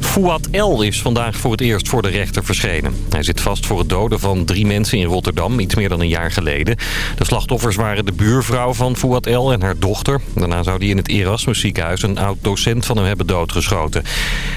Fouad L. is vandaag voor het eerst voor de rechter verschenen. Hij zit vast voor het doden van drie mensen in Rotterdam, iets meer dan een jaar geleden. De slachtoffers waren de buurvrouw van Fouad L. en haar dochter. Daarna zou hij in het Erasmus ziekenhuis een oud-docent van hem hebben doodgeschoten.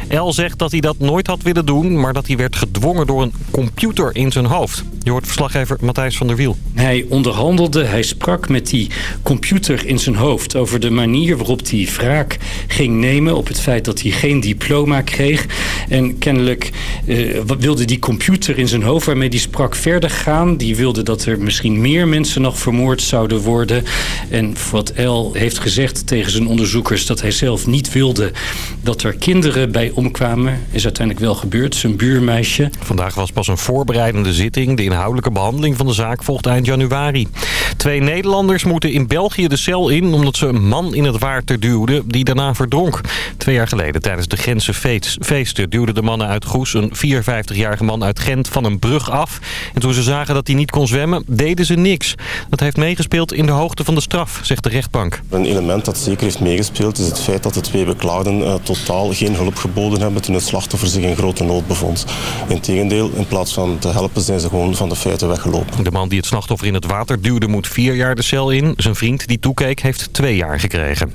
L. zegt dat hij dat nooit had willen doen, maar dat hij werd gedwongen door een computer in zijn hoofd. Je hoort verslaggever Matthijs van der Wiel. Hij onderhandelde, hij sprak met die computer in zijn hoofd over de manier waarop hij wraak ging nemen op het feit dat hij geen diploma kreeg. En kennelijk uh, wilde die computer in zijn hoofd waarmee hij sprak verder gaan. Die wilde dat er misschien meer mensen nog vermoord zouden worden. En wat El heeft gezegd tegen zijn onderzoekers dat hij zelf niet wilde dat er kinderen bij omkwamen. Is uiteindelijk wel gebeurd, zijn buurmeisje. Vandaag was pas een voorbereidende zitting. De inhoudelijke behandeling van de zaak volgt eind januari. Twee Nederlanders moeten in België de cel in omdat ze een man in het water duwden die daarna verdronk. Twee jaar geleden tijdens de Gentse feesten duwden de mannen uit Goes een 54-jarige man uit Gent van een brug af. En toen ze zagen dat hij niet kon zwemmen, deden ze niks. Dat heeft meegespeeld in de hoogte van de straf, zegt de rechtbank. Een element dat zeker heeft meegespeeld is het feit dat de twee beklaagden uh, totaal geen hulp geboden hebben toen het slachtoffer zich in grote nood bevond. Integendeel, in plaats van te helpen zijn ze gewoon van de feiten weggelopen. De man die het slachtoffer in het water duwde moet vier jaar de cel in. Zijn vriend die toekeek heeft twee jaar gekregen.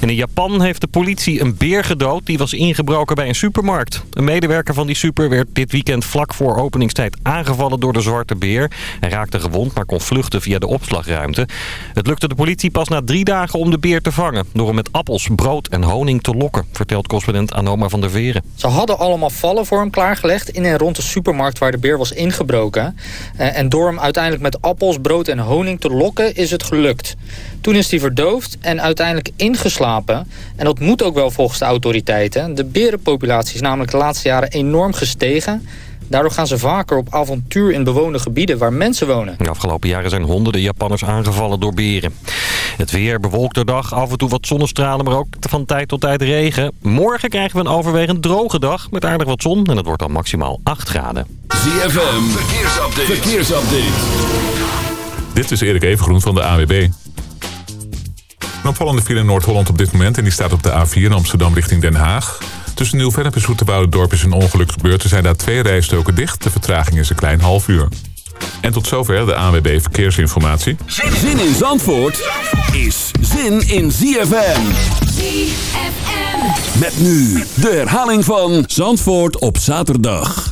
In Japan heeft de politie een beer gedood die was ingebroken bij een supermarkt. Een medewerker van die super werd dit weekend vlak voor openingstijd aangevallen door de zwarte beer. Hij raakte gewond, maar kon vluchten via de opslagruimte. Het lukte de politie pas na drie dagen om de beer te vangen... door hem met appels, brood en honing te lokken, vertelt correspondent Anoma van der Veren. Ze hadden allemaal vallen voor hem klaargelegd in en rond de supermarkt waar de beer was ingebroken. Eh, en door hem uiteindelijk met appels, brood en honing te lokken is het gelukt. Toen is hij verdoofd en uiteindelijk ingeslapen. En dat moet ook wel volgens de autoriteiten. De berenpopulatie is namelijk de laatste jaren enorm gestegen. Daardoor gaan ze vaker op avontuur in bewoonde gebieden waar mensen wonen. De afgelopen jaren zijn honderden Japanners aangevallen door beren. Het weer bewolkte dag, af en toe wat zonnestralen, maar ook van tijd tot tijd regen. Morgen krijgen we een overwegend droge dag met aardig wat zon en het wordt dan maximaal 8 graden. ZFM, verkeersupdate. verkeersupdate. Dit is Erik Evengroen van de AWB. Een opvallende file in Noord-Holland op dit moment en die staat op de A4 in Amsterdam richting Den Haag. Tussen Nieuw-Vennep en Dorp is een ongeluk gebeurd. Er zijn daar twee rijstoken dicht. De vertraging is een klein half uur. En tot zover de ANWB Verkeersinformatie. Zin in Zandvoort is zin in ZFM. ZFM. Met nu de herhaling van Zandvoort op zaterdag.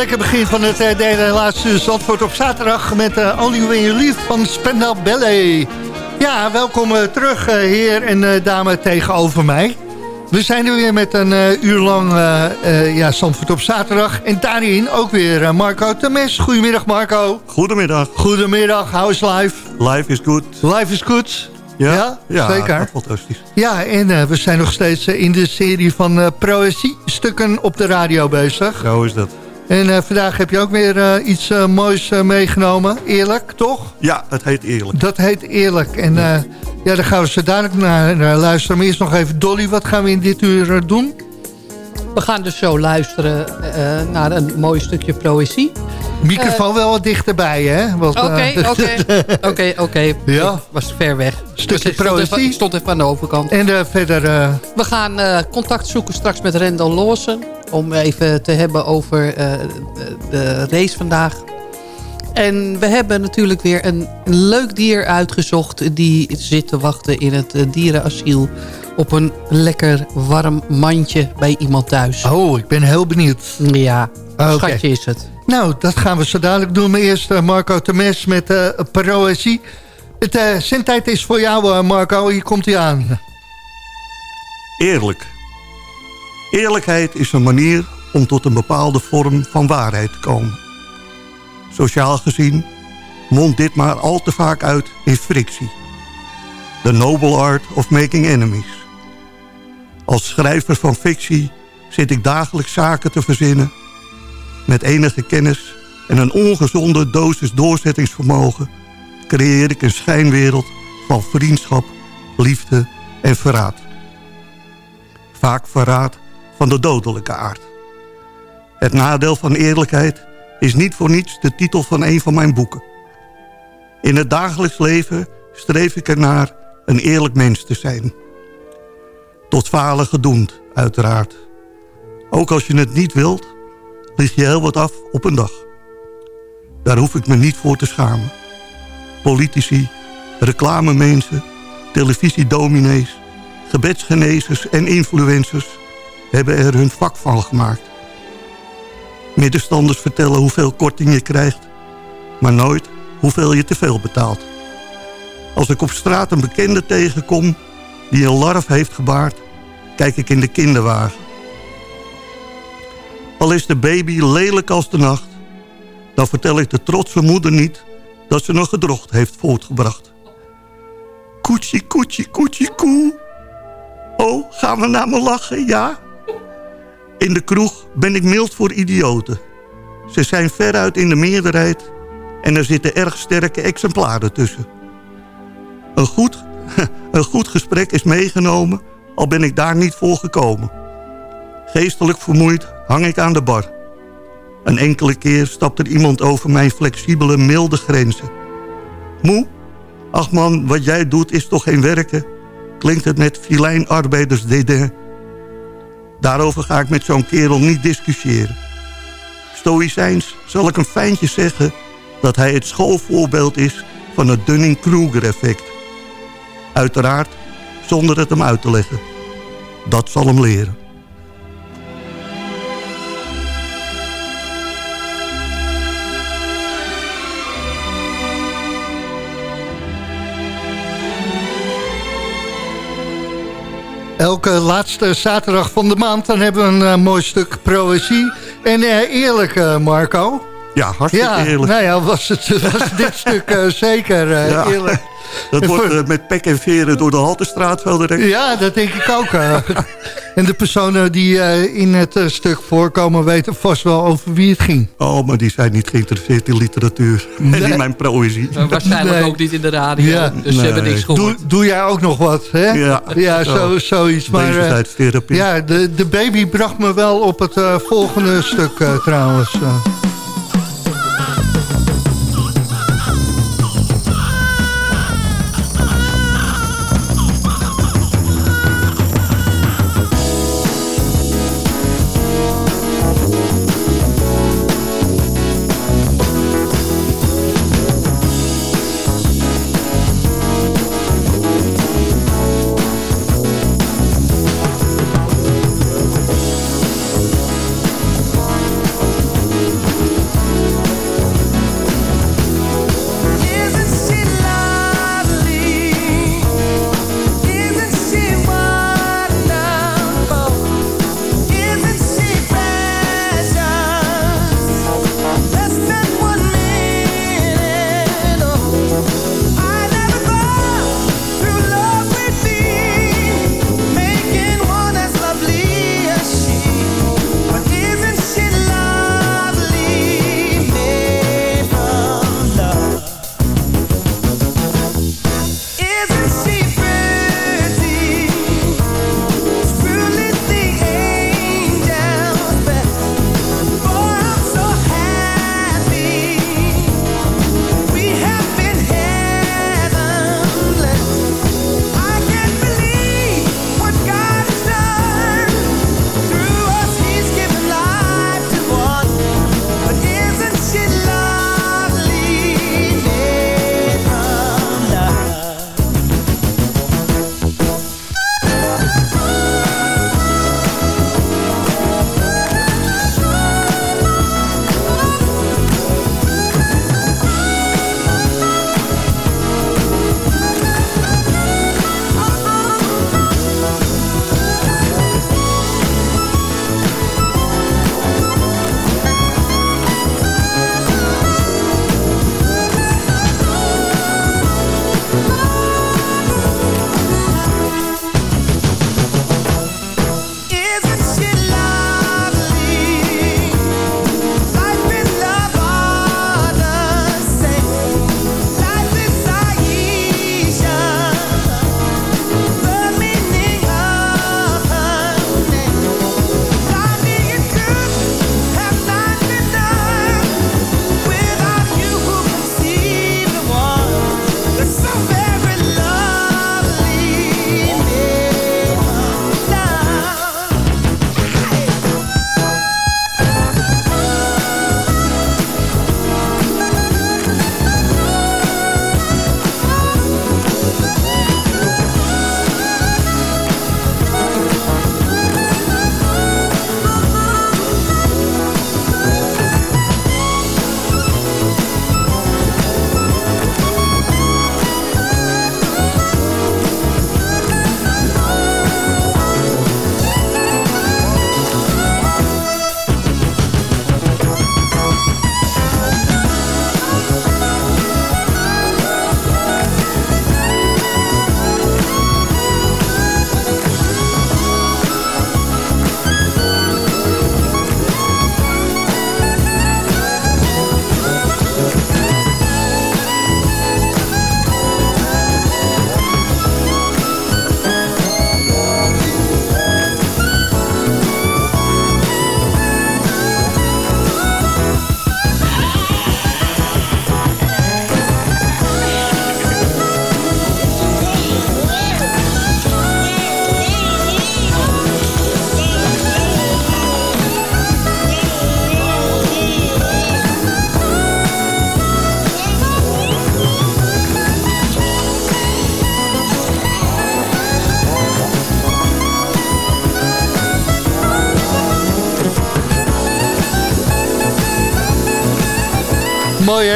Lekker begin van het uh, derde laatste Zandvoort op zaterdag... met uh, Only When You Leave van Spendal Ballet. Ja, welkom uh, terug, heer en dame tegenover mij. We zijn er weer met een uur lang ja, Zandvoort op zaterdag. En daarin ook weer Marco Temes. Goedemiddag, Marco. Goedemiddag. Goedemiddag, how's life? Life is good. Life is good. Ja, ja, ja zeker. fantastisch. Ja, en uh, we zijn nog steeds uh, in de serie van uh, Proëzie-stukken op de radio bezig. Zo is dat. En vandaag heb je ook weer iets moois meegenomen. Eerlijk, toch? Ja, het heet Eerlijk. Dat heet Eerlijk. En ja, ja daar gaan we zo dadelijk naar, naar, luisteren. Maar eerst nog even Dolly, wat gaan we in dit uur doen? We gaan dus zo luisteren naar een mooi stukje proëzie. Microfoon wel wat dichterbij, hè? Oké, oké. Oké, oké. Ja. Was ver weg. Stukje proëzie. Stond even aan de overkant. En uh, verder... Uh... We gaan uh, contact zoeken straks met Rendel Lawson. Om even te hebben over de race vandaag. En we hebben natuurlijk weer een, leuk dier uitgezocht... die zit te wachten in het dierenasiel... op een lekker warm mandje bij iemand thuis. Oh, ik ben heel benieuwd. Ja, okay. schatje is het. Nou, dat gaan we zo dadelijk doen. Maar eerst uh, Marco Temes met uh, Proëzie. Het uh, zendtijd is voor jou, Marco. Hier komt hij aan. Eerlijk. Eerlijkheid is een manier om tot een bepaalde vorm van waarheid te komen. Sociaal gezien mondt dit maar al te vaak uit in frictie. The noble art of making enemies. Als schrijver van fictie zit ik dagelijks zaken te verzinnen met enige kennis en een ongezonde dosis doorzettingsvermogen... creëer ik een schijnwereld van vriendschap, liefde en verraad. Vaak verraad van de dodelijke aard. Het nadeel van eerlijkheid is niet voor niets de titel van een van mijn boeken. In het dagelijks leven streef ik ernaar een eerlijk mens te zijn. Tot falen gedoemd, uiteraard. Ook als je het niet wilt lig je heel wat af op een dag. Daar hoef ik me niet voor te schamen. Politici, reclamemensen, televisiedominees, gebedsgenezers en influencers hebben er hun vak van gemaakt. Middenstanders vertellen hoeveel korting je krijgt, maar nooit hoeveel je te veel betaalt. Als ik op straat een bekende tegenkom die een larf heeft gebaard, kijk ik in de kinderwagen al is de baby lelijk als de nacht... dan vertel ik de trotse moeder niet... dat ze nog gedrocht heeft voortgebracht. Koetsie, koetsie, koetsie, koe. Oh, gaan we naar me lachen, ja? In de kroeg ben ik mild voor idioten. Ze zijn veruit in de meerderheid... en er zitten erg sterke exemplaren tussen. Een goed, een goed gesprek is meegenomen... al ben ik daar niet voor gekomen. Geestelijk vermoeid hang ik aan de bar. Een enkele keer stapt er iemand over mijn flexibele, milde grenzen. Moe? Ach man, wat jij doet is toch geen werken? Klinkt het met filijn arbeiders. Daarover ga ik met zo'n kerel niet discussiëren. Stoïcijns zal ik een fijntje zeggen... dat hij het schoolvoorbeeld is van het Dunning-Kruger-effect. Uiteraard zonder het hem uit te leggen. Dat zal hem leren. Elke laatste zaterdag van de maand dan hebben we een uh, mooi stuk proëzie. En uh, eerlijk, uh, Marco. Ja, hartstikke ja, eerlijk. Nou ja, was, het, was dit stuk zeker ja. eerlijk. Dat wordt met pek en veren door de Haltestraat wel direct. Ja, dat denk ik ook. en de personen die in het stuk voorkomen weten vast wel over wie het ging. Oh, maar die zijn niet geïnteresseerd in literatuur. En in mijn proëzie. waarschijnlijk nee. ook niet in de radio. Ja. Dus ze hebben niks gehoord. Doe, doe, jij ook nog wat, hè? Ja, ja zo, zoiets. Maar, ja, de, de baby bracht me wel op het uh, volgende stuk uh, trouwens.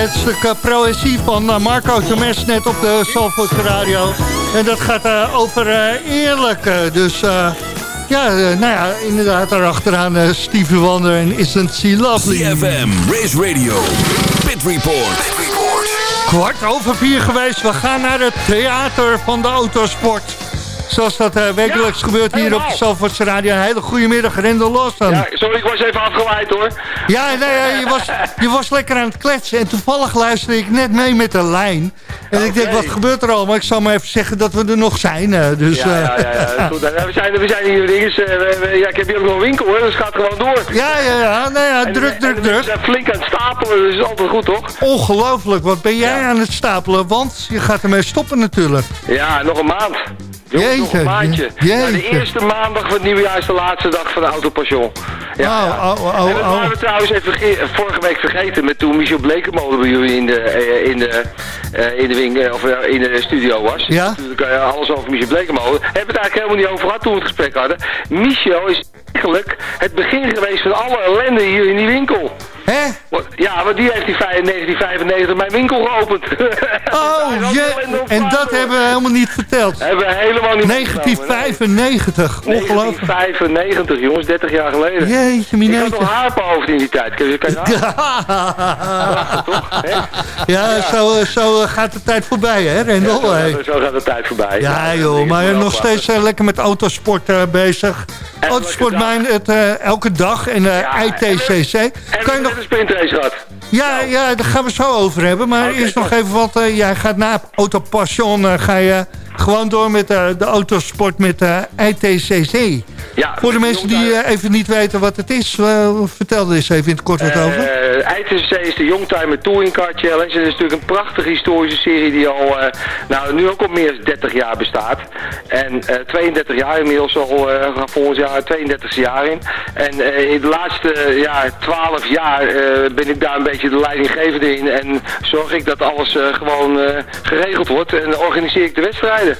Het stuk proëzie van uh, Marco Temes net op de Zalvoortse radio. En dat gaat uh, over eerlijk. dus ja, nou ja, inderdaad daarachteraan Stevie Wonder en Isn't She Lovely. CFM, Race Radio, Pit Report. Pit Report. Kwart over vier geweest, we gaan naar het theater van de autosport. Zoals dat uh, wekelijks ja, gebeurt hier helemaal. op de Zalvoortse Radio. Een hele goede middag, Rendel Lawson. Ja, sorry, ik was even afgeleid hoor. Ja, nee, je, was, je was lekker aan het kletsen. En toevallig luisterde ik net mee met de lijn. En okay. ik denk, wat gebeurt er al? Maar ik zal maar even zeggen dat we er nog zijn. Dus, ja, ja, ja, ja. Goed, we, zijn, we zijn hier dinges. Uh, ja, ik heb hier ook nog een winkel hoor, dus het gaat gewoon door. Ja, ja, ja. Nou ja, druk, en, druk, en, druk. We zijn flink aan het stapelen, dus is altijd goed toch? Ongelooflijk, wat ben jij aan het stapelen? Want je gaat ermee stoppen natuurlijk. Ja, nog een maand. Jongens, nog een maandje. Nou, de eerste maandag van het nieuwjaar is de laatste dag van de Autopassion. Ja, oh, oh, oh, en dat waren we trouwens even vorige week vergeten met toen Michel Blekemolen bij jullie in de, in de, in de, wing, of in de studio was. Ja? Natuurlijk alles over Michel Blekemolen. Hebben we het eigenlijk helemaal niet over gehad toen we het gesprek hadden. Michel is eigenlijk het begin geweest van alle ellende hier in die winkel. Hè? Ja, want die heeft in 1995 mijn winkel geopend. Oh, je, en dat hebben we helemaal niet verteld. Hebben we helemaal niet 1995, ongelooflijk. 1995, jongens, 30 jaar geleden. Jeetje. Ik had nog haarpenhoofd in die tijd. Kun je, kan je? Ja, zo, zo gaat de tijd voorbij, hè, Rendel? Ja, zo, gaat de tijd voorbij. Ja, joh, maar nog steeds uh, lekker met autosport uh, bezig. Autosportmijn het uh, elke dag en ITCC. Kan je nog een sprintrace gehad. Ja, ja, daar gaan we zo over hebben. Maar okay, eerst nog even wat. Uh, jij gaat na Autopassion uh, ga je gewoon door met uh, de autosport met ITCC. Ja, Voor de mensen die even niet weten wat het is, vertel er eens even in het kort wat over. ITCC is de Youngtimer Touring Car Challenge. En dat is natuurlijk een prachtige historische serie die al, nou, nu ook al meer dan 30 jaar bestaat. En 32 jaar inmiddels al, volgend jaar 32 jaar in. En in de laatste ja, 12 jaar ben ik daar een beetje de leidinggevende in. En zorg ik dat alles uh, gewoon uh, geregeld wordt. En organiseer ik de wedstrijden.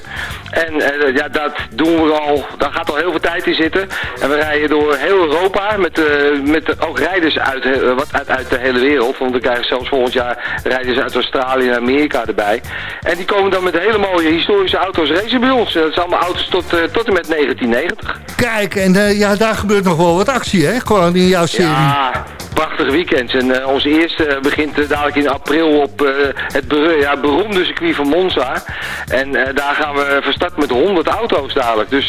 En uh, ja, dat doen we al. Daar gaat al heel veel tijd in zitten. En we rijden door heel Europa. Met, met ook rijders uit, wat, uit, uit, de hele wereld. Want we krijgen zelfs volgend jaar rijders uit Australië en Amerika erbij. En die komen dan met hele mooie historische auto's racen bij ons. Dat zijn allemaal auto's tot, tot en met 1990. Kijk, en ja, daar gebeurt nog wel wat actie, hè? Gewoon in jouw serie. Ja, prachtige weekends. En onze eerste begint uh, dadelijk in april op uh, het ber ja, beroemde circuit van Monza. En daar gaan we van start met 100 auto's dadelijk. Dus,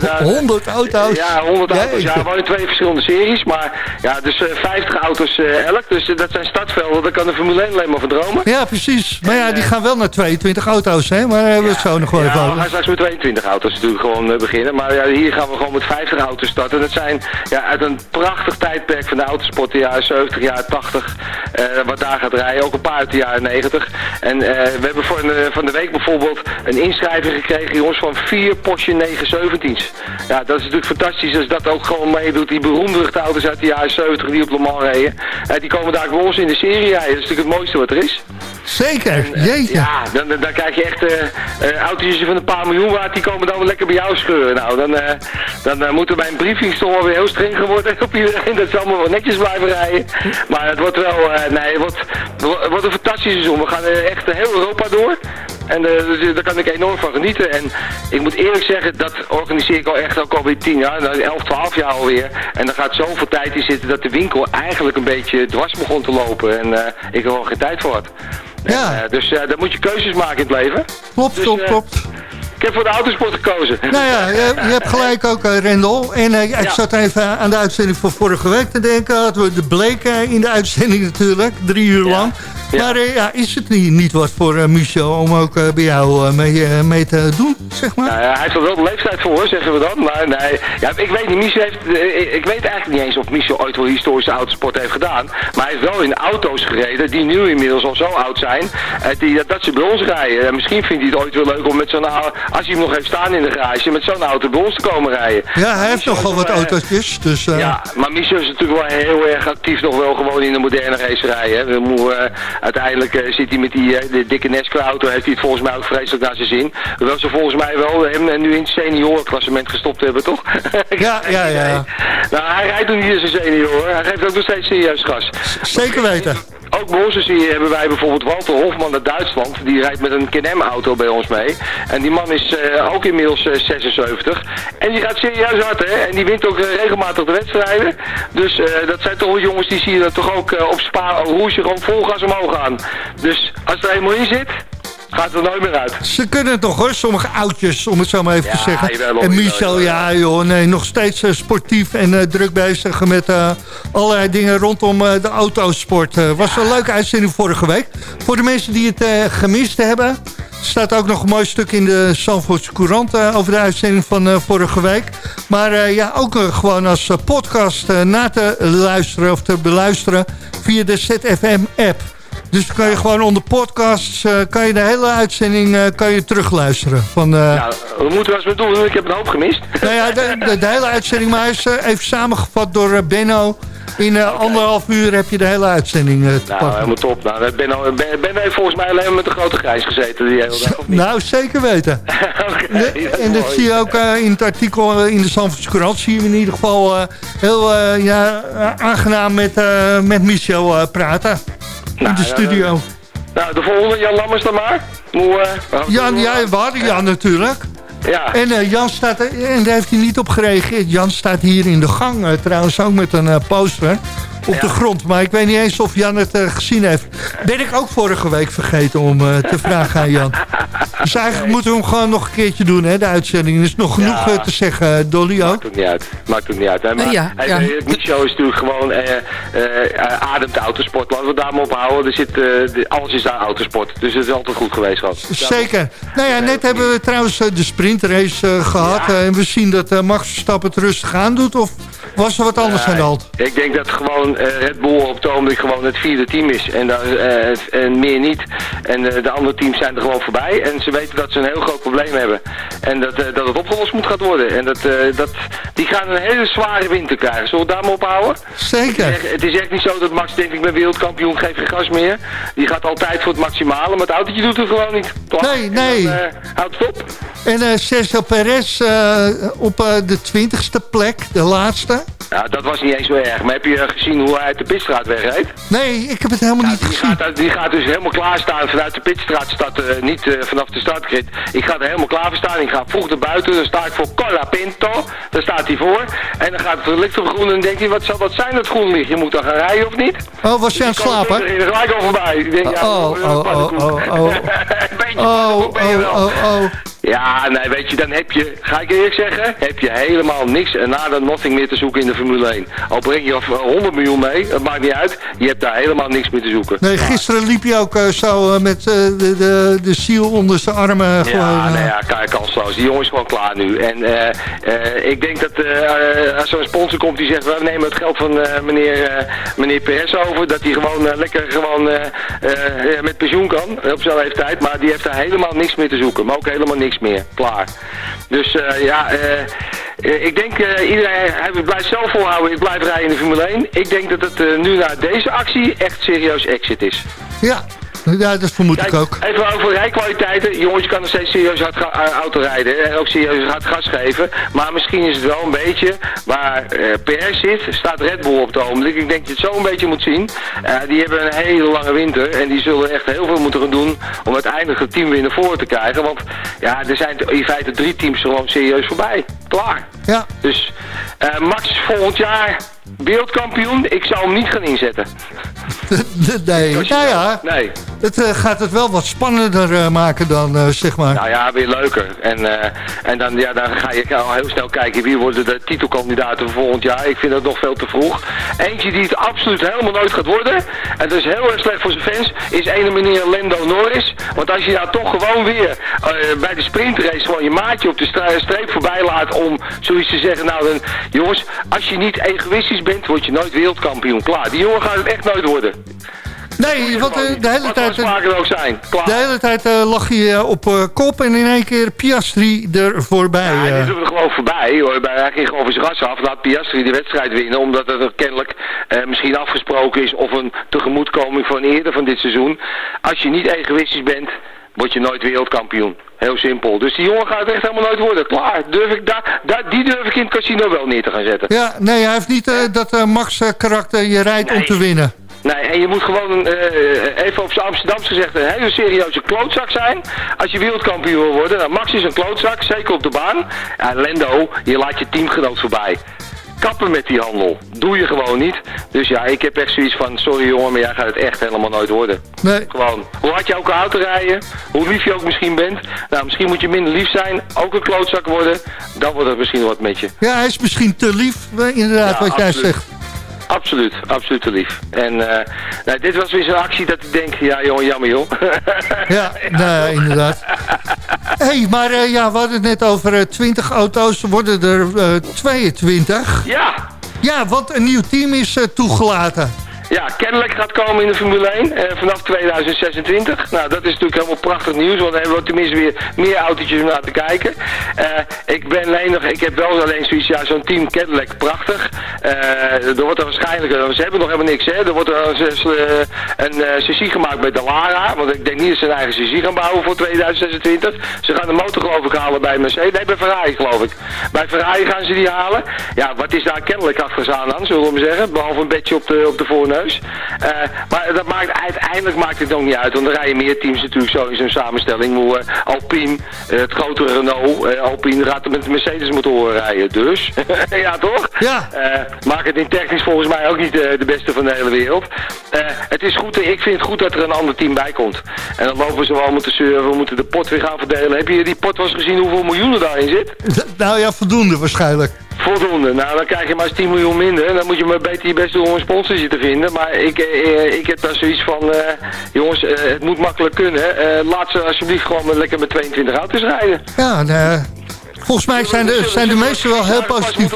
daar, 100 auto's? Ja, 100 auto's. Ja, wel in twee verschillende series. Maar ja, dus 50 auto's elk. Dus dat zijn startvelden. Daar kan de Formule 1 alleen maar van dromen. Ja, precies. Maar ja, die gaan wel naar 22 auto's, hè? Maar daar hebben we het zo nog wel even over. Ja, we gaan straks met 22 auto's natuurlijk gewoon beginnen. Maar ja, hier gaan we gewoon met 50 auto's starten. Dat zijn ja, uit een prachtig tijdperk van de autosport, jaren 70, jaren 80. Uh, wat daar gaat rijden. Ook een paar uit de jaren 90. En uh, we hebben voor de, van de week bijvoorbeeld een inschrijving gekregen, jongens, van vier Porsche 917's. Ja, dat is natuurlijk fantastisch als dat ook gewoon meedoet. Die beroemde auto's uit de jaren 70 die op Le Mans reden. Uh, die komen daar bij ons in de serie rijden. Dat is natuurlijk het mooiste wat er is. Zeker, en, jeetje. Ja, dan, dan, krijg je echt auto's van een paar miljoen waard. Die komen dan wel lekker bij jou scheuren. Nou, dan, dan moeten bij een briefing toch weer heel streng geworden op iedereen. Dat ze allemaal wel netjes blijven rijden. Maar het wordt wel, nee, het wordt, het wordt een fantastisch seizoen. We gaan echt heel Europa door. En uh, dus, daar kan ik enorm van genieten. En ik moet eerlijk zeggen, dat organiseer ik al echt ook alweer 10 jaar, nou 11, 12 jaar alweer. En er gaat zoveel tijd in zitten dat de winkel eigenlijk een beetje dwars begon te lopen. En ik er gewoon geen tijd voor had. Ja. En, dus dan moet je keuzes maken in het leven. Klopt, dus, klopt, klopt. Ik heb voor de autosport gekozen. Nou ja, je, je hebt gelijk ook, uh, Rendel. En uh, ik ja. zat even aan de uitzending van vorige week te denken. Hadden we de Bleek uh, in de uitzending natuurlijk. Drie uur lang. Ja. Maar ja, is het niet, niet wat voor Michel om ook bij jou mee, mee, te doen, zeg maar? Nou, hij heeft er wel de leeftijd voor, zeggen we dan. Maar nee, ja, ik weet niet, Michel heeft, ik weet eigenlijk niet eens of Michel ooit wel historische autosport heeft gedaan. Maar hij heeft wel in auto's gereden die nu inmiddels al zo oud zijn. die, dat, dat ze bij ons rijden. En misschien vindt hij het ooit wel leuk om met zo'n als hij hem nog heeft staan in de garage, met zo'n auto bij ons te komen rijden. Ja, hij heeft nogal wat autootjes. Dus. Ja, maar Michel is natuurlijk wel heel erg actief nog wel gewoon in de moderne racerij. Hè. Uh, uiteindelijk uh, zit hij met die de dikke Nesco-auto, heeft hij het volgens mij ook vreselijk naar zijn zin. Hoewel ze volgens mij wel hem nu in het seniorenklassement gestopt hebben, toch? ja, ja, ja. Nou, hij rijdt nog niet in zijn senior. Hij geeft ook nog steeds serieus gas. Zeker weten. Ook onze serie hebben wij bijvoorbeeld Walter Hofman uit Duitsland. Die rijdt met een Can-Am auto bij ons mee. En die man is ook inmiddels 76. En die gaat serieus hard, hè. En die wint ook regelmatig de wedstrijden. Dus dat zijn toch jongens die zie je dat toch ook op Spa Rouge gewoon vol gas omhoog gaan. Dus als er eenmaal in zit, gaat er nooit meer uit. Ze kunnen het toch hoor, sommige oudjes, om het zo maar even te zeggen. Jawel, en Michel, ja joh, nee, nog steeds uh, sportief en uh, druk bezig met uh, allerlei dingen rondom de autosport. was een leuke uitzending vorige week. Voor de mensen die het gemist hebben, staat ook nog een mooi stuk in de Zandvoortse Courant over de uitzending van vorige week. Maar ja, ook gewoon als podcast na te luisteren of te beluisteren via de ZFM-app. Dus kan je gewoon onder podcasts, uh, kan je de hele uitzending uh, kan je terugluisteren. Van, uh... Ja, we moeten wel eens doen, ik heb een hoop gemist. Nou ja, de, de, de hele uitzending, maar is even samengevat door Benno. In okay. anderhalf uur heb je de hele uitzending te nou, pakken. helemaal top. Nou, Benno, Benno heeft volgens mij alleen maar met een grote grijs gezeten die hele dag? Nou, zeker weten. okay, de, en dat zie je ook in het artikel in de Zandvoortse Courant. Zie je in ieder geval heel ja, aangenaam met, met Michel praten in de studio. Nou, de volgende, Jan Lammers dan maar. Hoe, uh, Jan, ja, we hadden Jan natuurlijk. Ja. En uh, Jan staat en daar heeft hij niet op gereageerd. Jan staat hier in de gang, uh, trouwens ook met een poster op ja. de grond. Maar ik weet niet eens of Jan het uh, gezien heeft. Ben ik ook vorige week vergeten om uh, te vragen aan Jan. Dus eigenlijk moeten we hem gewoon nog een keertje doen, hè, de uitzending. Er is nog genoeg ja. te zeggen, Dolly ook. Maakt ook niet uit. Maakt ook niet uit. Hè? Maar, ja, ja. Is natuurlijk gewoon ademt autosport. Laten we daar maar op houden. Er zit, de, alles is daar autosport. Dus het is altijd goed geweest. Gehad. Zeker. Nou ja, net hebben we trouwens de sprintrace gehad. en we zien dat Max Verstappen het rustig aan doet. Of was er wat anders aan de hand? Ik denk dat gewoon uh, Red Bull op het ogenblik gewoon het vierde team is. En, daar, uh, en meer niet. En uh, de andere teams zijn er gewoon voorbij. En ze weten dat ze een heel groot probleem hebben. En dat, dat het opgelost moet gaan worden. En dat, dat, die gaan een hele zware winter krijgen. Zullen we daar maar op houden? Zeker. Het is, echt, het is echt niet zo dat Max denkt ik ben wereldkampioen, geef geen gas meer. Die gaat altijd voor het maximale. Maar het autootje doet het gewoon niet. Toch? Nee, nee. Dan, houdt het op. En Sergio Perez op de twintigste plek, de laatste. Nou, dat was niet eens zo erg. Maar heb je gezien hoe hij uit de pitstraat wegreed? Nee, ik heb het helemaal nou, niet die gezien. Gaat, die gaat dus helemaal klaarstaan vanuit de pitstraat. Staat, uh, niet uh, vanaf de startgrid. Ik ga er helemaal klaar voor staan. Ik ga vroeg naar buiten. Dan sta ik voor Cola Pinto. Daar staat hij voor. En dan gaat het licht op groen. En dan denkt hij, wat zal dat zijn dat groen licht? Je moet dan gaan rijden of niet? Oh, was je aan het slapen? Ik er gelijk al voorbij. Ik denk, ja, oh, oh, oh, oh, oh, oh. Beetje oh, oh, oh, oh. Ja, nee, weet je, dan heb je, ga ik eerlijk zeggen, heb je helemaal niks en nada nothing meer te zoeken in de Formule 1. Al breng je 100 miljoen mee, dat maakt niet uit, je hebt daar helemaal niks meer te zoeken. Nee, gisteren liep je ook uh, zo uh, met uh, de, de, de ziel onder zijn armen. Ja, gewoon, nee, ja, kansloos. Die jongen is gewoon klaar nu. En ik denk dat als zo'n sponsor komt die zegt, we nemen het geld van meneer, meneer PS over, dat hij gewoon lekker gewoon met pensioen kan, op zijn leeftijd. Maar die heeft daar helemaal niks meer te zoeken, maar ook helemaal niks meer. Klaar. Dus uh, ja, uh, ik denk uh, iedereen, hij blijft zelf volhouden, ik blijf rijden in de Formule 1. Ik denk dat het nu na deze actie echt serieus exit is. Ja. Ja, dat vermoed Kijk, ik ook. Even over rijkwaliteiten. Jongens, je kan nog steeds serieus hard auto rijden. En ook serieus hard gas geven. Maar misschien is het wel een beetje waar uh, PR zit, staat Red Bull op het ogenblik. Ik denk dat je het zo een beetje moet zien. Uh, die hebben een hele lange winter. En die zullen echt heel veel moeten gaan doen om uiteindelijk het team weer naar voren te krijgen. Want ja, er zijn in feite drie teams gewoon serieus voorbij. Klaar. Ja. Dus uh, Max volgend jaar wereldkampioen. Ik zou hem niet gaan inzetten. nee, nou ja. Nee. Het uh, gaat het wel wat spannender uh, maken dan, zeg maar. Nou ja, weer leuker. En, en dan, ja, dan ga je al heel snel kijken wie worden de titelkandidaten voor volgend jaar. Ik vind dat nog veel te vroeg. Eentje die het absoluut helemaal nooit gaat worden. En dat is heel erg slecht voor zijn fans. Is ene meneer Lando Norris. Want als je nou toch gewoon weer bij de sprintrace gewoon je maatje op de streep voorbij laat om zoiets te zeggen. Nou dan, jongens, als je niet egoïstisch bent, word je nooit wereldkampioen. Klaar. Die jongen gaat het echt nooit worden. Nee, want uh, de hele tijd... er ook zijn. Klaar. De hele tijd uh, lag je uh, op kop en in één keer Piastri er voorbij. Ja, die doet er gewoon voorbij. Hoor. Hij ging gewoon zijn ras af. Laat Piastri de wedstrijd winnen. Omdat het er kennelijk misschien afgesproken is. Of een tegemoetkoming van eerder van dit seizoen. Als je niet egoïstisch bent, word je nooit wereldkampioen. Heel simpel. Dus die jongen gaat echt helemaal nooit worden. Klaar. Durf ik daar, daar, die durf ik in het casino wel neer te gaan zetten. Ja, nee, hij heeft niet uh, dat uh, Max-karakter. je rijdt nee. om te winnen. Nee, en je moet gewoon eh, even op zijn Amsterdams gezegd een hele serieuze klootzak zijn. Als je wereldkampioen wil worden. Nou, Max is een klootzak, zeker op de baan. Ja, Lendo, je laat je teamgenoot voorbij. Kappen met die handel. Doe je gewoon niet. Dus ja, ik heb echt zoiets van, sorry jongen, maar jij gaat het echt helemaal nooit worden. Nee. Gewoon, hoe hard je ook een auto rijden, hoe lief je ook misschien bent. Nou, misschien moet je minder lief zijn, ook een klootzak worden. Dan wordt het misschien wat met je. Ja, hij is misschien te lief, eh, inderdaad, Ja, wat jij zegt. Absoluut, absoluut te lief. En eh, nou, dit was weer zo'n actie dat ik denk, ja jongen, jammer joh. Ja, nee, inderdaad. Hé, hey, maar eh, ja, we hadden het net over eh, 20 auto's. Er worden er eh 22. ja, Ja, want een nieuw team is eh, toegelaten. Ja, kennelijk gaat komen in de Formule 1 eh, vanaf 2026. Nou, dat is natuurlijk helemaal prachtig nieuws, want dan hebben we tenminste weer meer autootjes om naar te kijken. Eh, ik ben alleen nog, ik heb wel alleen zoiets, ja, zo'n team Cadillac, prachtig. Eh, er wordt er waarschijnlijk, ze hebben nog helemaal niks, hè. Er wordt er een, een gemaakt bij Dallara, want ik denk niet dat ze een eigen chassis gaan bouwen voor 2026. Ze gaan de motor geloof ik halen bij Mercedes, nee, bij Ferrari geloof ik. Bij Ferrari gaan ze die halen. Ja, wat is daar kennelijk achter aan zullen we maar zeggen, behalve een bedje op de, op de voorneus. Eh, maar dat maakt, uiteindelijk maakt het ook niet uit, want er rijden meer teams natuurlijk zo in zo'n samenstelling. Hoe eh, Alpine, eh, het grotere Renault, Alpine gaat er met de Mercedes motoren rijden. Dus, ja toch? Ja. Maakt het in technisch volgens mij ook niet de beste van de hele wereld. Het is goed, ik vind het goed dat er een ander team bij komt. En dan lopen ze wel moeten zeuren, we moeten de pot weer gaan verdelen. Heb je die pot wel eens gezien hoeveel miljoenen daarin zit? Nou ja, voldoende waarschijnlijk. Voldoende. Nou, dan krijg je maar eens 10 miljoen minder. Dan moet je maar beter je best doen om een sponsortje te vinden. Maar ik, eh, ik heb daar zoiets van, eh, jongens, eh, het moet makkelijk kunnen. Eh, laat ze alsjeblieft gewoon lekker met 22 auto's rijden. Ja, volgens mij zijn de, zijn de meesten wel heel positief.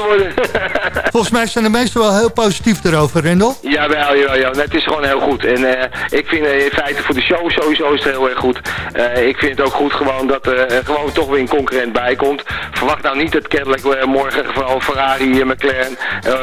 Volgens mij zijn de meesten wel heel positief erover, Rendel. Jawel, jawel, jawel. Het is gewoon heel goed. En eh, ik vind eh, in feite voor de show sowieso is het heel erg goed. Eh, ik vind het ook goed gewoon dat er gewoon toch weer een concurrent bij komt. Verwacht nou niet dat Cadillac morgen gewoon Ferrari, McLaren,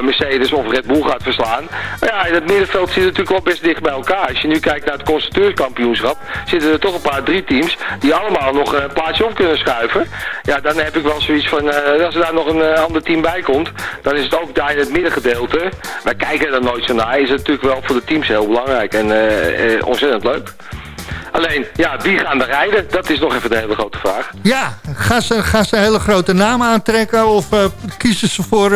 Mercedes of Red Bull gaat verslaan. Maar ja, in het middenveld zit natuurlijk wel best dicht bij elkaar. Als je nu kijkt naar het constructeurskampioenschap, zitten er toch een paar drie teams die allemaal nog een plaatsje op kunnen schuiven. Ja, dan heb ik wel van, eh, als er daar nog een eh, ander team bij komt, dan is het ook daar in het middengedeelte. Wij kijken er nooit zo naar. Is het natuurlijk wel voor de teams heel belangrijk en eh, ontzettend leuk. Alleen, ja, wie gaan er rijden? Dat is nog even de hele grote vraag. Ja, gaan ze, gaan ze hele grote naam aantrekken of kiezen ze voor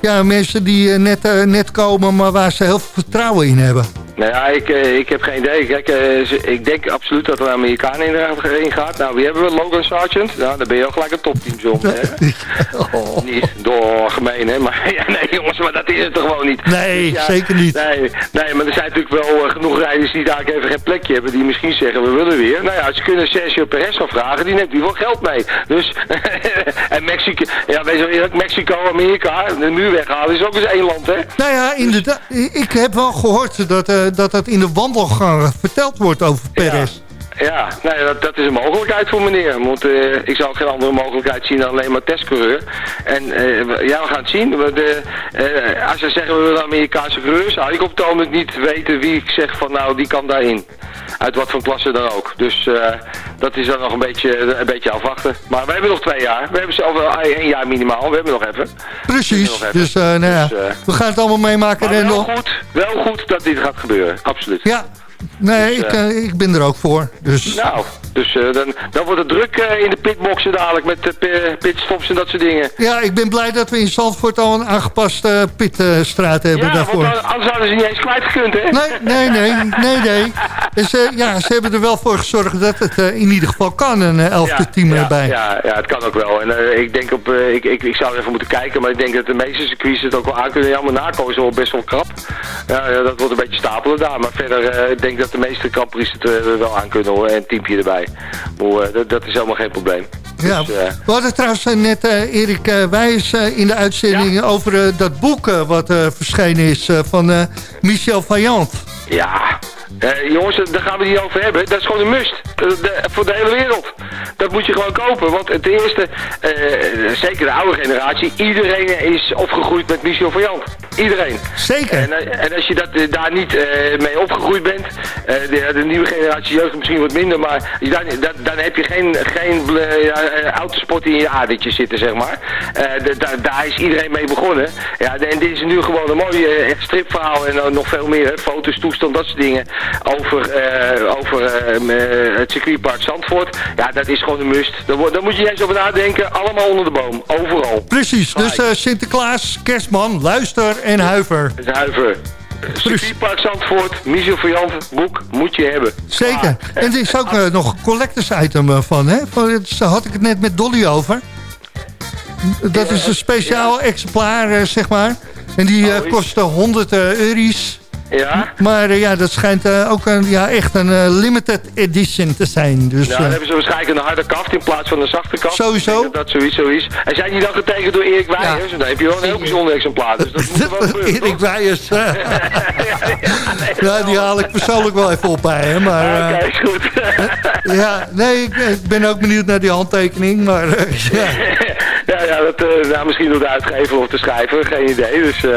ja, mensen die net, net komen, maar waar ze heel veel vertrouwen in hebben? Nou ja, ik, eh, ik heb geen idee. Kijk, eh, ik denk absoluut dat er een Amerikaan in, gaat. Nou, wie hebben we? Logan Sargent. Nou, dan ben je al gelijk een topteam zo. Niet door gemeen, hè. Maar ja, nee jongens, maar dat is het toch gewoon niet. Nee, Dus ja, zeker niet. Nee, nee, maar er zijn natuurlijk wel eh, genoeg rijders die daar even geen plekje hebben. Die misschien zeggen, we willen weer. Nou ja, ze kunnen Sergio Perez gaan vragen. Die neemt die wel geld mee. Dus, en Mexico, ja, wees wel eerlijk, Mexico, Amerika, de muur weghalen is ook eens één land, hè. Nou ja, inderdaad. Ik heb wel gehoord dat, dat dat in de wandelgangen verteld wordt over Perez. Ja, ja, dat, dat is een mogelijkheid voor meneer. Want eh, ik zou geen andere mogelijkheid zien dan alleen maar testcoureur. En eh, we- ja, we gaan het zien. We de, eh, als ze zeggen we willen Amerikaanse coureur, zou ik op het ogenblik niet weten wie ik zeg van nou die kan daarin. Uit wat voor klasse dan ook. Dus eh, dat is dan nog een beetje, een beetje afwachten. Maar we hebben nog twee jaar. We hebben zelf wel één jaar minimaal. We hebben nog even. Precies. Nog even. Dus, eh, nou ja, Dus, eh, we gaan het allemaal meemaken, Maar wel Rendel. goed, wel goed dat dit gaat gebeuren. Absoluut. Ja, nee, Dus, ik, eh, eh, ik ben er ook voor. Dus Nou, dus eh, dan, dan wordt het druk in de pitboxen dadelijk met pitstops en dat soort dingen. ja, ik ben blij dat we in Zandvoort al een aangepaste pitstraat hebben Ja, daarvoor. dan- anders hadden ze niet eens kwijtgekund, hè? Nee, nee, nee, nee, nee. Dus, ja, ze hebben er wel voor gezorgd dat het in ieder geval kan, een eh, elfde ja, team ja, erbij. Ja, ja, het kan ook wel. En ik denk op, ik, ik, ik zou even moeten kijken, maar ik denk dat de meeste circuits het ook wel aan kunnen. Ja, Monaco is wel best wel krap. Ja, ja, dat wordt een beetje stapelen daar. Maar verder, ik denk dat de meeste Prix het eh, wel aan kunnen hoor. En een teampje erbij. Maar, eh, dat, dat is helemaal geen probleem. Ja, Dus, eh, we hadden trouwens net Erik Wijs in de uitzending over dat boek wat verschenen is van Michel Vaillant. Ja, eh, jongens, daar gaan we het niet over hebben. Dat is gewoon een must. Eh, de- voor de hele wereld. Dat moet je gewoon kopen. Want het eerste, eh, zeker de oude generatie, iedereen is opgegroeid met Michel Vaillant. Iedereen. Zeker. En, en als je dat, daar niet mee opgegroeid bent, de, de nieuwe generatie jeugd misschien wat minder, maar dan, dan, dan heb je geen, geen autosport in je adertjes zitten, zeg maar. De- daar- is iedereen mee begonnen. Ja, en dit is nu gewoon een mooi echt stripverhaal en nog veel meer. hè, Foto's, toestand, dat soort dingen. Over, eh, over eh, eh, het circuitpark Zandvoort. Ja, dat is gewoon een must. Daar, moet je eens over nadenken. Allemaal onder de boom. Overal. Precies, dus Sinterklaas, kerstman, luister en huiver. Huiver. Circuitpark Zandvoort, Michel Verjant, boek moet je hebben. Zeker. En er is ook nog een collectors item van, hè? Daar had ik het net met Dolly over. Dat is een speciaal exemplaar, zeg maar. En die eh, kost eh, 100 eh, euro's. Ja? Maar eh, ja, dat schijnt eh, ook een, ja, echt een eh, limited edition te zijn. Dus, Ja, dan hebben ze waarschijnlijk een harde kaft in plaats van een zachte kaft. Sowieso. Dat zo is. En zijn die dan getekend door Erik Weijers? Dan heb je wel een heel bijzonder exemplaar. Dus dat moet wel gebeuren, Erik? Wijers. eh, ja, die haal ik persoonlijk wel even op bij hem. Maar, Oké, is goed. ja, nee, ik, ik ben ook benieuwd naar die handtekening. Maar ja. Ja, ja dat, eh, nou, misschien door de uitgever of de schrijver, geen idee. Dus, eh,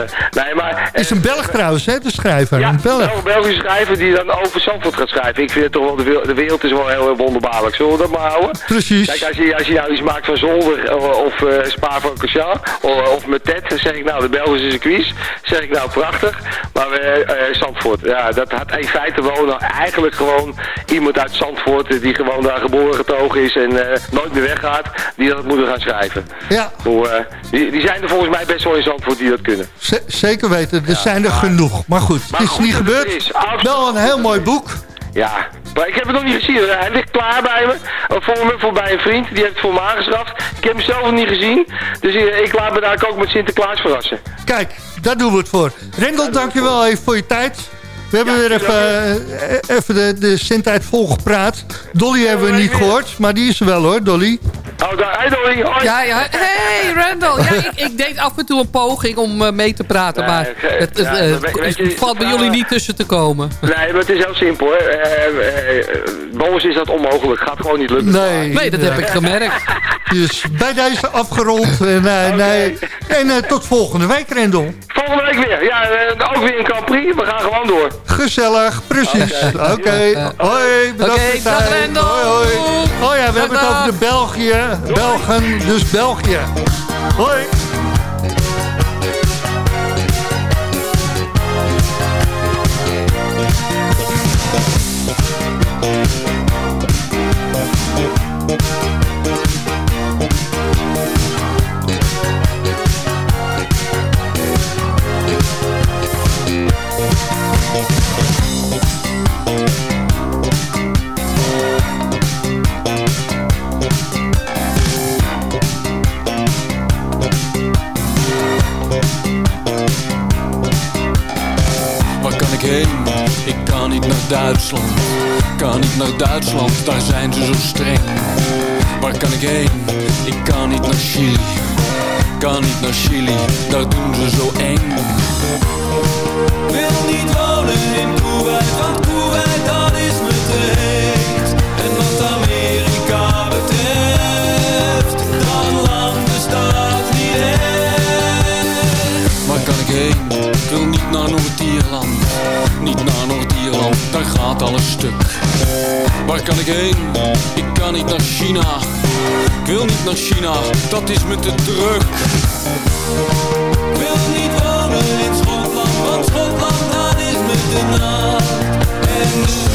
nee, maar, is een Belg trouwens, hè, de schrijver. Ja, een Belg. een Belgische schrijver die dan over Zandvoort gaat schrijven. Ik vind het toch wel, de, wereld- de wereld is wel heel wonderbaarlijk. Zullen we dat maar houden? Precies. Kijk, als je, als je nou iets maakt van Zolder eh, of uh, Spa van Cochat of, of met Ted, dan zeg ik nou, de Belgische circuits. zeg ik nou, prachtig. Maar uh, Zandvoort, ja, dat had in feite wel nou, eigenlijk gewoon iemand uit Zandvoort eh, die gewoon daar geboren getogen is en uh, nooit meer weggaat, die dat moet gaan schrijven. Ja. Hoe, uh, die, die zijn er volgens mij best wel in Zandvoort die dat kunnen. Z zeker weten, er ja, zijn er maar, genoeg. Maar goed, maar het is goed niet gebeurd. Is. Wel een heel mooi boek. Ja, maar ik heb het nog niet gezien. Hij ligt klaar bij me. Voor me, voor bij een vriend. Die heeft het voor me aangeschaft. Ik heb hem zelf nog niet gezien. Dus ik laat me daar ook met Sinterklaas verrassen. Kijk, daar doen we het voor. Rendel, dankjewel even voor je tijd. We hebben ja, weer even, uh, even de, de zendtijd volgepraat. Dolly hebben we niet gehoord, maar die is er wel hoor, Dolly. Oh, daar, hey Dolly, hoi. Ja, ja, hey Randall. Ja, ik, ik, deed af en toe een poging om uh, mee te praten, ja, maar okay. het, het, ja, het, het, het valt bij jullie niet tussen te komen. Nee, maar het is heel simpel. Hè. Uh, uh, is dat onmogelijk. Gaat gewoon niet lukken. Nee, nee dat heb ik gemerkt. Dus bij deze afgerond. En, okay. nee. en tot volgende week, Rendel. Volgende week weer. Ja, ook weer een Grand Prix. We gaan gewoon door. Gezellig, precies. Oké, okay. okay. uh, hoi, bedankt okay, voor. Hoi, hoi. Oh ja, we hebben het over de België. Belgen, dus België. Hoi. Duitsland, kan niet naar Duitsland, daar zijn ze zo streng. Waar kan ik heen? Ik kan niet naar Chili, kan niet naar Chili, daar doen ze zo eng. Wil niet wonen in Kuwait, want Kuwait dat is me te heet. En wat Amerika betreft, dat land bestaat niet echt. Waar kan ik heen? Ik wil niet naar Noord-Ierland niet naar daar gaat alles stuk. Waar kan ik heen? Ik kan niet naar China. Ik wil niet naar China, dat is me te druk. Ik wil niet wonen in Schotland, want Schotland dat is me te nat. En de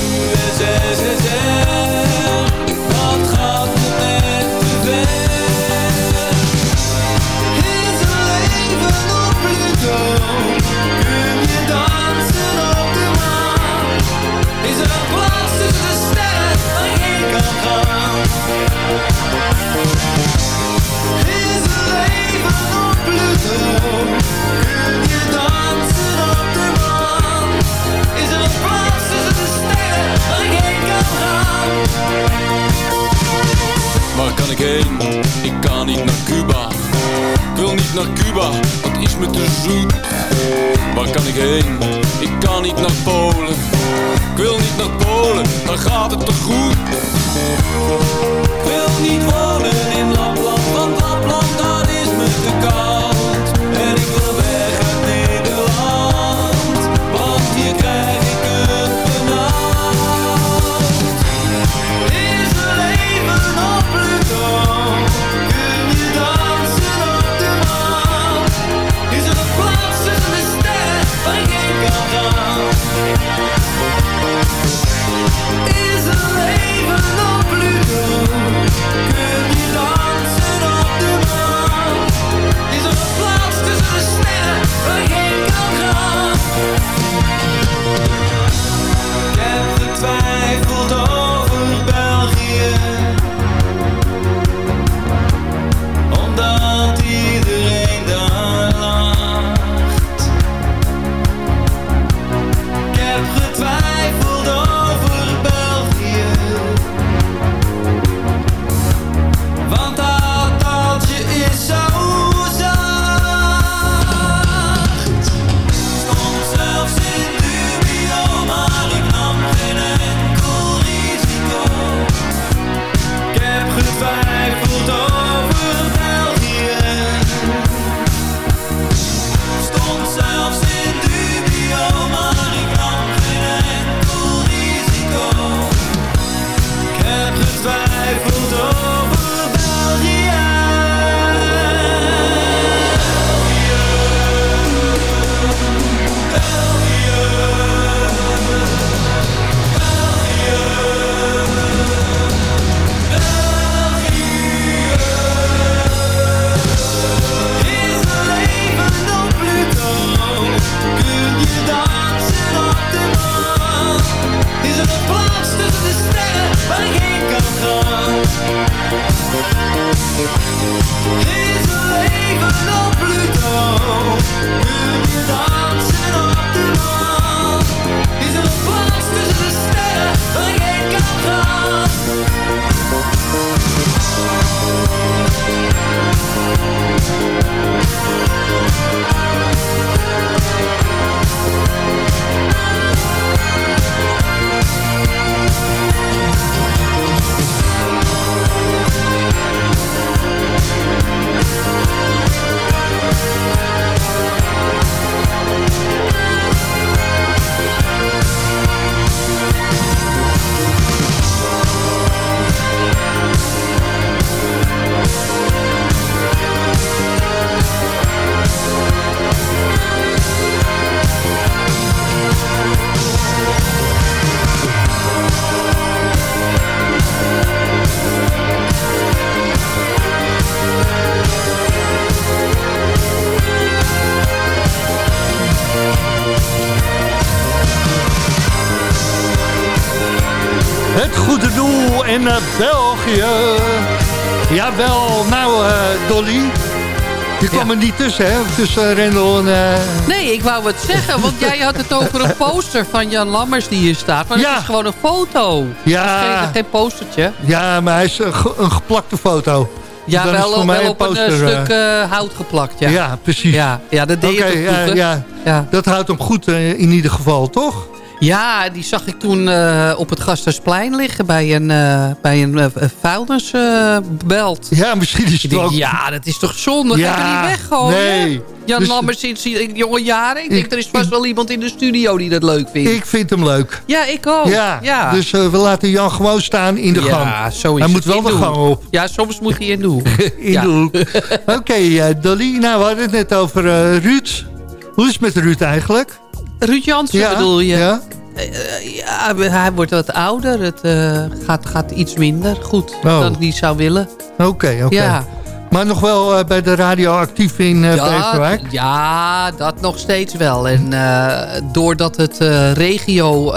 Je kwam er niet tussen, hè? Tussen Rendel en... eh, Nee, ik wou het zeggen, want jij had het over een poster van Jan Lammers die hier staat. Maar het is gewoon een foto. Ja. Is geen, geen postertje. Ja, maar hij is een, ge- een geplakte foto. Ja, Dan wel, wel een op een eh, poster, stuk eh, hout geplakt. Ja, Ja, precies. ja, ja dat deed Oké, je toch ja, vroeger? ja. Ja. Dat houdt hem goed eh, in ieder geval, toch? Ja, die zag ik toen eh, op het Gastersplein liggen bij een, eh bij een eh, vuilnisbelt. Ja, misschien is het denk, ook... ja, dat is toch zonde? Ja, Ga niet weggooien? nee. Jan Dus- Lammers sinds die jonge jaren. Ik denk, Ik- er is vast wel iemand in de studio die dat leuk vindt. Ik vind hem leuk. ja, ik ook. ja, ja. dus we laten Jan gewoon staan in de gang. Ja, zo is Hij moet wel de de gang op. Ja, soms moet hij in de hoek. In Ja. de hoek. Oké, eh, Dolly. Nou, we hadden het net over Ruud. Hoe is het met Ruud eigenlijk? Ruud Jansen bedoel je? Ja? Eh, ja, hij wordt wat ouder. Het eh, gaat, gaat iets minder goed Oh. dan hij zou willen. Oké, oké. Ja. Maar nog wel eh, bij de radio actief in eh Beverwijk? ja, dat nog steeds wel. En eh, doordat het regio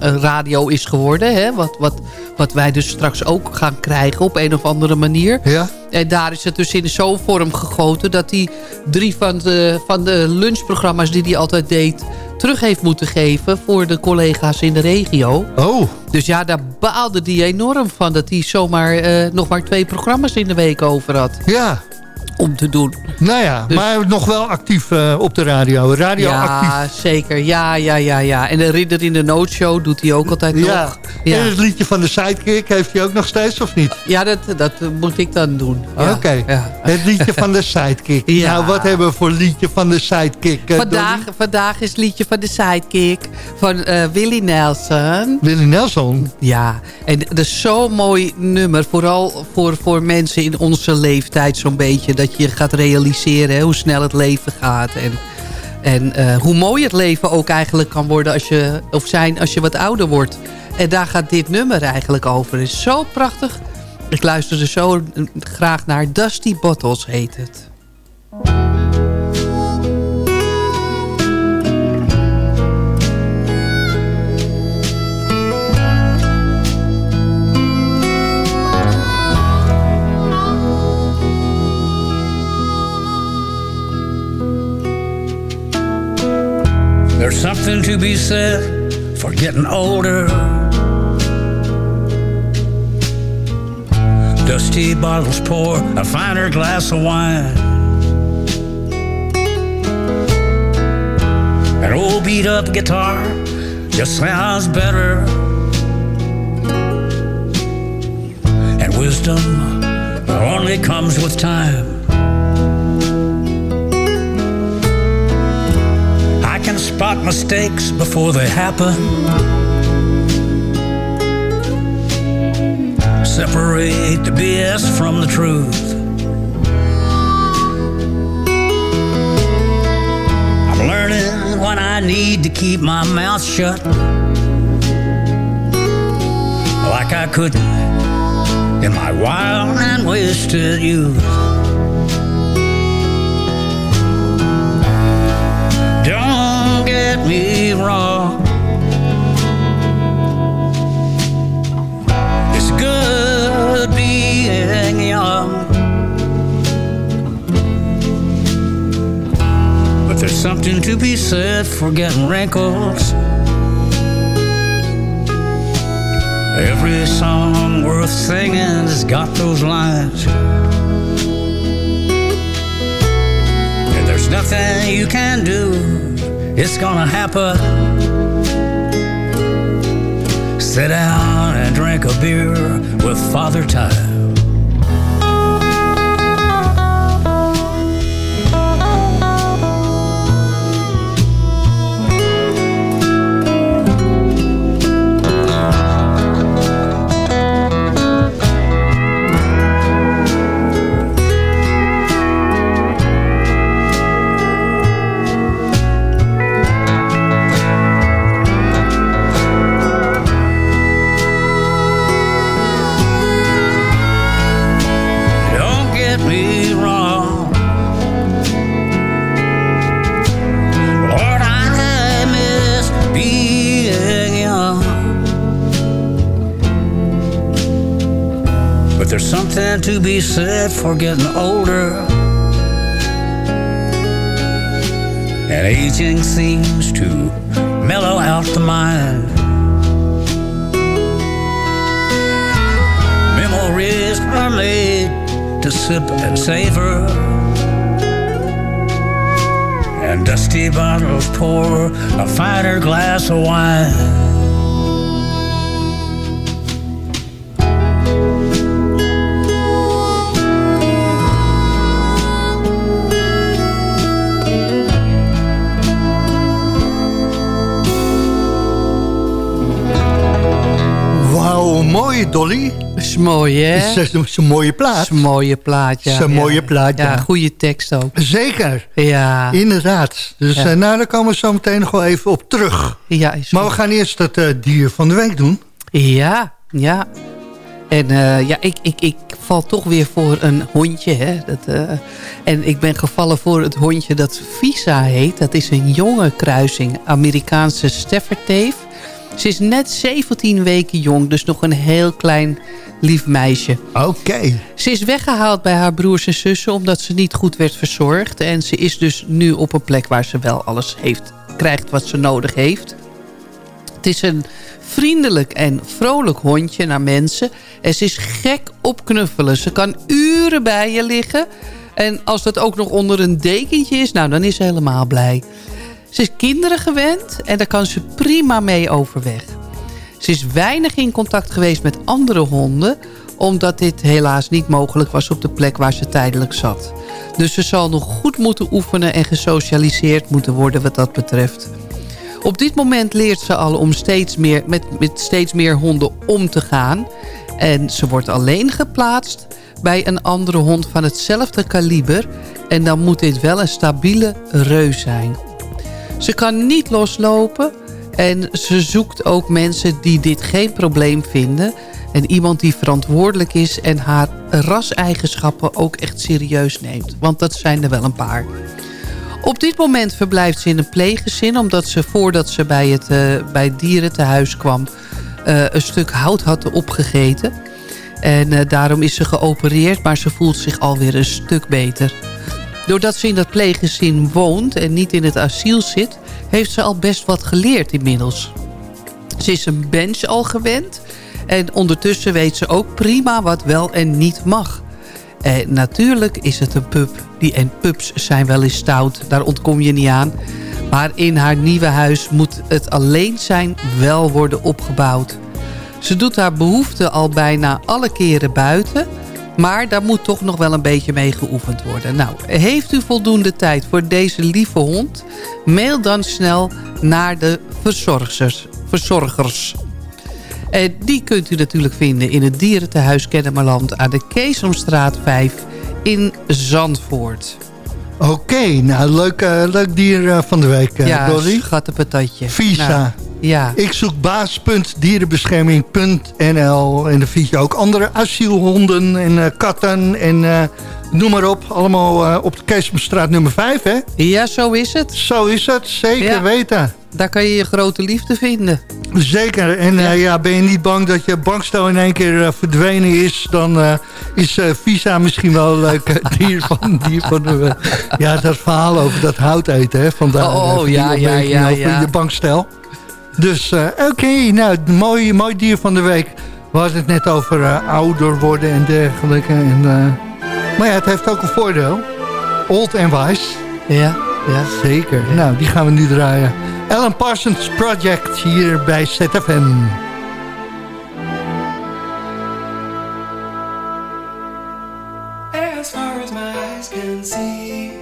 radio is geworden... Hè, wat, wat, wat wij dus straks ook gaan krijgen op een of andere manier... Ja? En daar is het dus in zo'n vorm gegoten... dat hij drie van de, van de lunchprogramma's die hij altijd deed... terug heeft moeten geven voor de collega's in de regio. Oh, Dus ja, daar baalde hij enorm van... dat hij zomaar eh, nog maar twee programma's in de week over had ja. Om te doen. Nou ja, Dus- maar nog wel actief eh, op de radio. Radio actief. Ja, zeker. Ja, ja, ja, ja. En de Ridder in de Noodshow doet hij ook altijd Ja. nog. Ja, En het liedje van de Sidekick heeft hij ook nog steeds, of niet? ja dat, dat moet ik dan doen. Ja. Oké. Ja. Het liedje van de Sidekick. Ja. Nou, wat hebben we voor liedje van de Sidekick? eh, Vandaag, vandaag is liedje van de Sidekick van eh Willie Nelson. Willie Nelson. Ja, en dat is zo'n mooi nummer. Vooral voor, voor mensen in onze leeftijd zo'n beetje. Dat je gaat realiseren hoe snel het leven gaat. En, en eh, hoe mooi het leven ook eigenlijk kan worden als je, of zijn als je wat ouder wordt. En daar gaat dit nummer eigenlijk over. Het is zo prachtig. Ik luister er zo graag naar. Dusty Bottles heet het. There's something to be said for getting older. Dusty bottles pour a finer glass of wine. An old beat up guitar just sounds better. And wisdom only comes with time. Spot mistakes before they happen. Separate the BS from the truth. I'm learning when I need to keep my mouth shut. Like I couldn't in my wild and wasted youth. Me wrong. It's good being young. But there's something to be said for getting wrinkles. Every song worth singing has got those lines. And there's nothing you can do, it's gonna happen. Sit down and drink a beer with Father Time. There's something to be said for getting older. And aging seems to mellow out the mind. Memories are made to sip and savor. And dusty bottles pour a finer glass of wine. Mooi Dolly. is mooi, hè? Het is een mooie plaat. Is een mooie plaat, ja. Is een mooie plaat, ja. Ja, goede tekst ook. Zeker. Ja. Inderdaad. Dus Ja. eh, nou, daar komen we zo meteen nog wel even op terug. Ja, is Maar we gaan eerst het eh, dier van de week doen. Ja, ja. En eh, ja, ik, ik, ik val toch weer voor een hondje. Hè? Dat, eh, en ik ben gevallen voor het hondje dat Visa heet. Dat is een jonge kruising. Amerikaanse Staffordteef. Ze is net 17 weken jong, dus nog een heel klein lief meisje. Oké. Ze is weggehaald bij haar broers en zussen omdat ze niet goed werd verzorgd. En ze is dus nu op een plek waar ze wel alles heeft, krijgt wat ze nodig heeft. Het is een vriendelijk en vrolijk hondje naar mensen. En ze is gek op knuffelen. Ze kan uren bij je liggen. En als dat ook nog onder een dekentje is, nou dan is ze helemaal blij. Ze is kinderen gewend en daar kan ze prima mee overweg. Ze is weinig in contact geweest met andere honden... omdat dit helaas niet mogelijk was op de plek waar ze tijdelijk zat. Dus ze zal nog goed moeten oefenen en gesocialiseerd moeten worden wat dat betreft. Op dit moment leert ze al om steeds meer, met, met steeds meer honden om te gaan. En ze wordt alleen geplaatst bij een andere hond van hetzelfde kaliber. En dan moet dit wel een stabiele reus zijn. Ze kan niet loslopen en ze zoekt ook mensen die dit geen probleem vinden. En iemand die verantwoordelijk is en haar raseigenschappen ook echt serieus neemt. Want dat zijn er wel een paar. Op dit moment verblijft ze in een pleeggezin... omdat ze voordat ze bij het, eh, bij het dierentehuis kwam... eh, een stuk hout had opgegeten. En eh, daarom is ze geopereerd, maar ze voelt zich alweer een stuk beter. Doordat ze in dat pleeggezin woont en niet in het asiel zit... heeft ze al best wat geleerd inmiddels. Ze is een bench al gewend... en ondertussen weet ze ook prima wat wel en niet mag... En natuurlijk is het een pup. Die, en pups zijn wel eens stout, daar ontkom je niet aan. Maar in haar nieuwe huis moet het alleen zijn wel worden opgebouwd. Ze doet haar behoeften al bijna alle keren buiten... maar daar moet toch nog wel een beetje mee geoefend worden. Nou, heeft u voldoende tijd voor deze lieve hond? Mail dan snel naar de verzorgers. verzorgers. En die kunt u natuurlijk vinden in het dierentehuis Kennemerland... aan de Keesomstraat 5 in Zandvoort. Oké, nou leuk, eh, leuk dier eh, van de week, eh ja, Dolly. schattenpatatje. Visa. Nou, ja. Ik zoek baas.dierenbescherming.nl en dan vind je ook andere asielhonden en eh, katten en eh, noem maar op. Allemaal eh, op de Keesomstraat nummer 5, hè? Ja, zo is het. Zo is het, zeker Ja. weten. Daar kan je je grote liefde vinden. Zeker. En ja. ja, ben je niet bang dat je bankstel in één keer verdwenen is... dan is Visa misschien wel een leuk dier van, dier van de... ja, dat verhaal over dat hout eten, hè. Vandaar Oh, oh, ja. je bankstel. Dus, eh, oké, nou, mooi, mooi dier van de week. We hadden het net over eh, ouder worden en dergelijke. En, eh, maar ja, het heeft ook een voordeel. Old and wise. Ja, ja. Zeker. Nou, die gaan we nu draaien. Alan Parsons Project hier bij ZFM. As far as my eyes can see,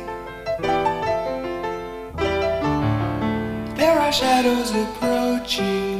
there are shadows me.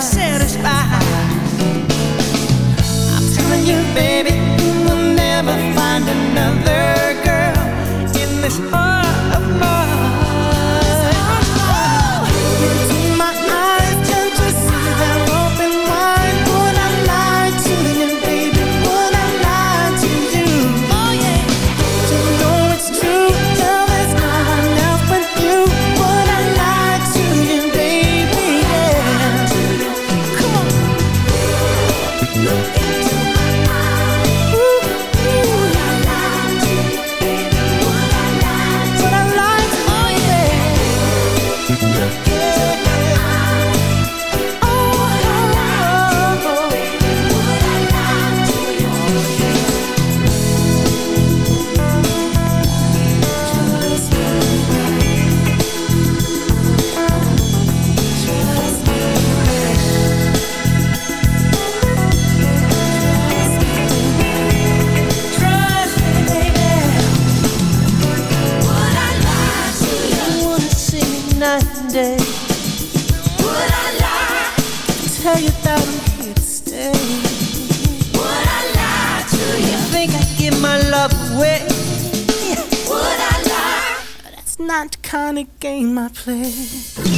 satisfied of game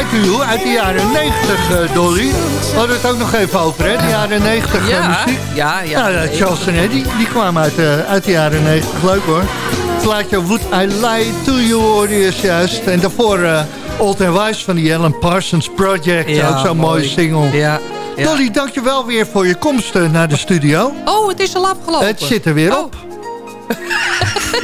uit de jaren 90, eh, Dolly. We hadden het ook nog even over, hè? De jaren 90 Ja, muziek. ja, ja. Nou, ja, Charles en Eddie, die kwamen uit, eh, uit de jaren 90. Leuk hoor. Het plaatje Would I Lie to You hoorde je juist. En daarvoor eh, Old and Wise van die Alan Parsons Project. Ja, ook zo'n mooie mooi. single. Ja, ja. Dolly, dankjewel weer voor je komst eh, naar de studio. Oh, het is al afgelopen. Het zit er weer Oh. op.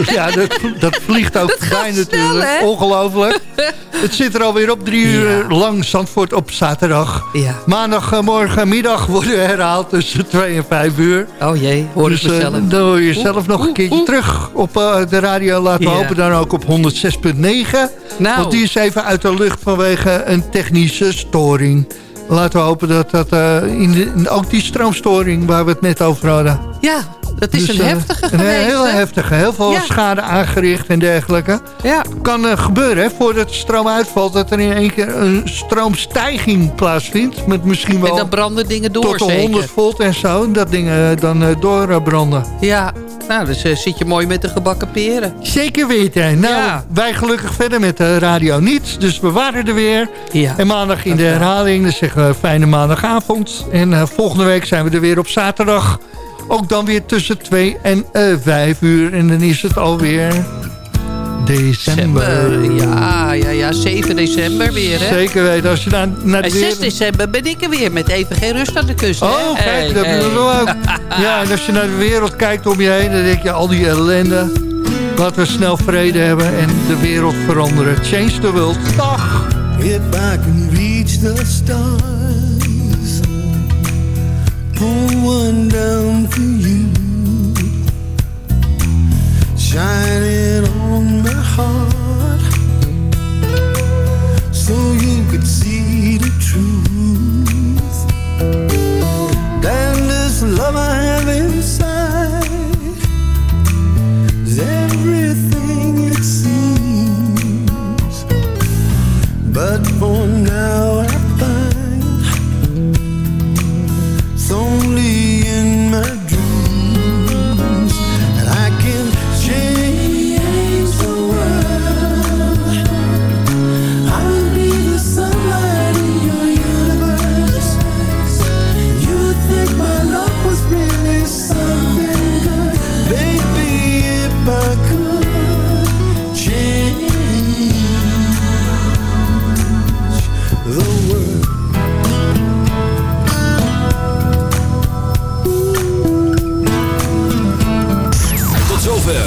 Ja, dat, dat vliegt ook voorbij snel, natuurlijk. Ongelooflijk. Het zit er alweer op. Drie uur lang Zandvoort op zaterdag. Ja. Maandag, morgen, middag worden herhaald tussen 2 en 5 uur. Oh jee, hoor dus eh, mezelf. dan hoor je zelf nog een keertje terug op eh, de radio. Laten we Ja. hopen dan ook op 106.9. Nou. Want die is even uit de lucht vanwege een technische storing. Laten we hopen dat dat eh, in de, ook die stroomstoring waar we het net over hadden. Ja, dat is Dus, een eh, heftige Een geweest. heel hè? heftige. Heel veel Ja. schade aangericht en dergelijke. Ja. Kan eh, gebeuren, hè, voordat de stroom uitvalt... dat er in één keer een stroomstijging plaatsvindt. Met misschien wel En dan branden dingen door, tot de zeker. 100 volt en zo. en Dat dingen dan eh, doorbranden. Ja, nou, dus zit je mooi met de gebakken peren. Zeker weten. Nou, Ja. wij gelukkig verder met de radio niet. Dus we waren er weer. Ja. En maandag in de herhaling. Dus zeggen we fijne maandagavond. En volgende week zijn we er weer op zaterdag. Ook dan weer tussen 2 en eh 5 uur. En dan is het alweer december. December, ja, ja, ja, 7 december weer, hè? Zeker weten. Als je naar, naar de En 6 wereld... december ben ik er weer met even geen rust aan de kust. hè? Oh, kijk, Hey, dat hey. hebben we ook. Ja, en als je naar de wereld kijkt om je heen, dan denk je al die ellende. Laten we snel vrede hebben en de wereld veranderen. Change the world. Dag! If I can reach the stars, pull one down for you, shining on my heart, so you could see the truth. Then this love I have inside is everything it seems. But for now